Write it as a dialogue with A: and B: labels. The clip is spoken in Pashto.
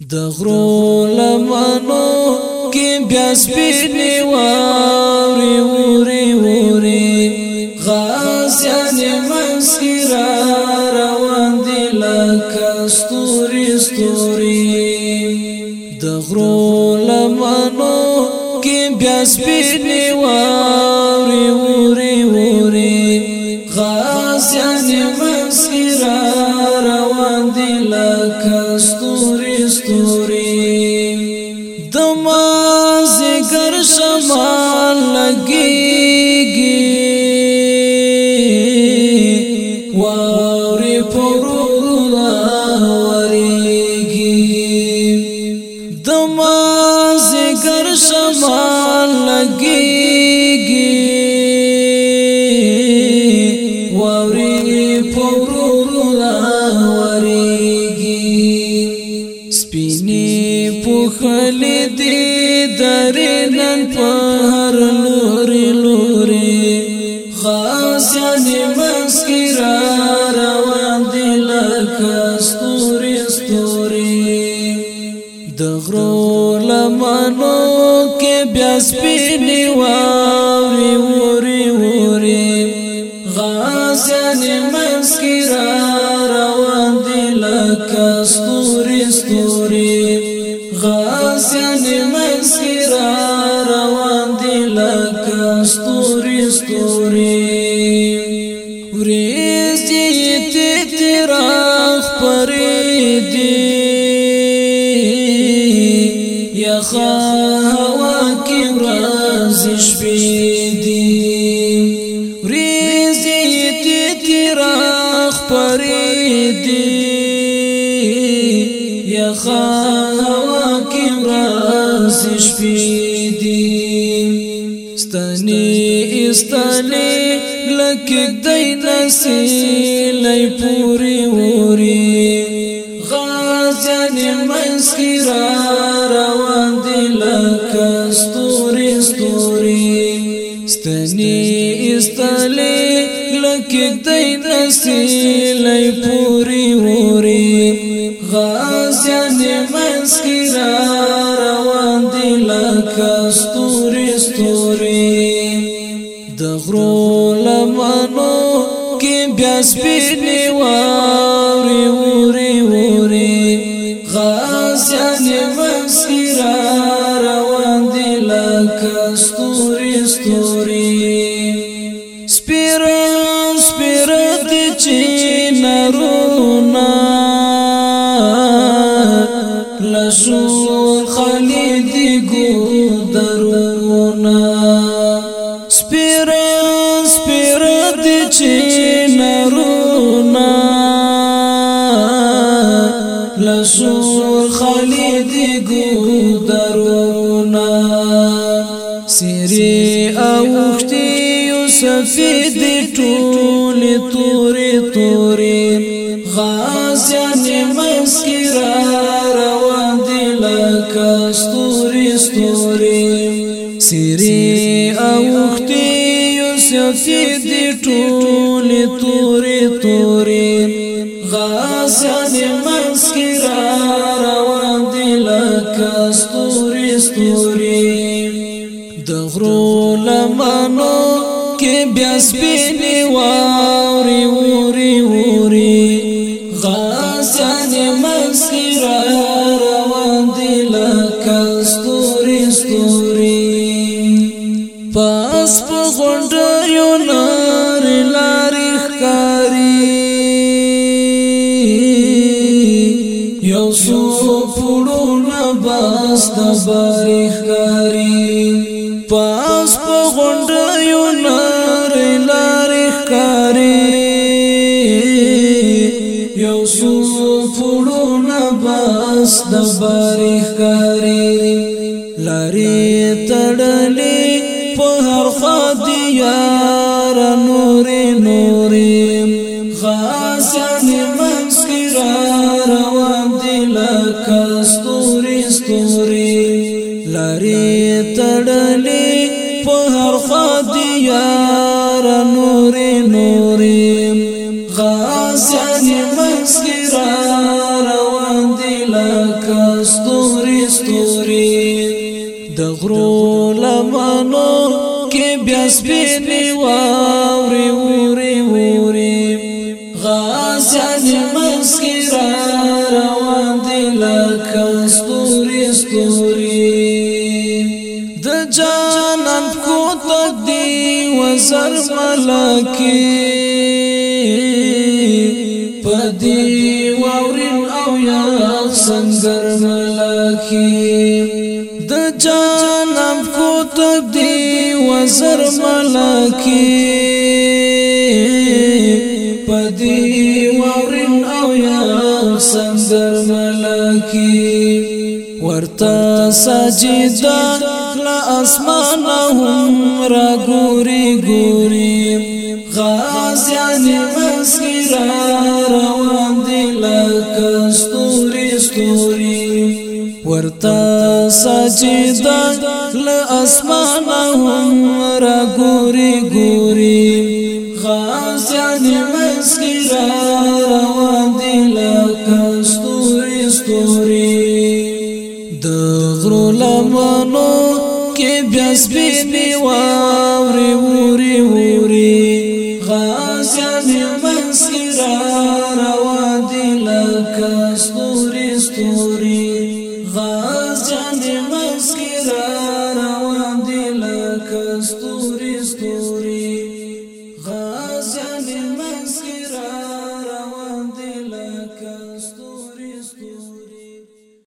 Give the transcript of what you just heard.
A: د غرو لمنو کې بیا سپینې واورې اورې اورې غازیان مسیرا روان دي لکه ستوري ستوري د غرو لمنو کې بیا سپینې واورې اورې اورې غازیان مسیرا ذن پهر لوري لوري خاص دي مسکرا روان دي لکه ستوري ستوري د غرو لمنو کې بیا سپینې واوري وري وري غاز یعنی مسکرا روان دي لکه ستوري ستوري غاز یعنی مسکرا را خپرې دي یا خوا کې ورځ شپې دي ورځې دې را خپرې دي یا خوا کې ورځ شپې دي ستني ستني لکه دین سیلې پوری وری غازیان منسکرا روان دي لکه ستوري ستوري ستني استلې لکه دین سیلې پوری وری غازیان منسکرا روان دي لکه ستوري ستوري د غرو غرونو کې بیا سپینې واورې اورې اورې غازیان مکسي را روان دي لکه ستوري ستوري سپیره سپیره دي چې نارونه لسور خلي رسول خالد ګودرونا سری اوختي سفید ټول تورې تورې غازیان مسکرا روان دي لکه ستوري ستوري سری اوختي سفید ټول تورې تورې سیانی منس کی را روان دی لکا ستوری ستوری دغرو لمنو کی بیاس بینی واری وری وری یو سو پړونه باس د باري خاري پاس په غونډه یو نار لاري خاري یو سو پړونه باس د باري خاري لاري تړلې په هر خدای یارن یار نور نور غاسان مسکرا روان دی لکه ستوري ستوري د غرو لمنو کې بیا سپینې واوري اوري اوري غاسان مسکرا روان دی لکه ستوري ستوري جانان کو تک دی وزر ملکی پدی واورین او یا سنگر ملکی د جانان کو تک دی وزر ملکی پدی واورین او یا سنگر ملکی ورتا سجدا له اسمان هم را ګوري ګوري غازیان مسکرا روان دي لکه ستوري ستوري ورته سجدا له اسمان هم را ګوري ګوري غازیان مسکرا روان دي لکه has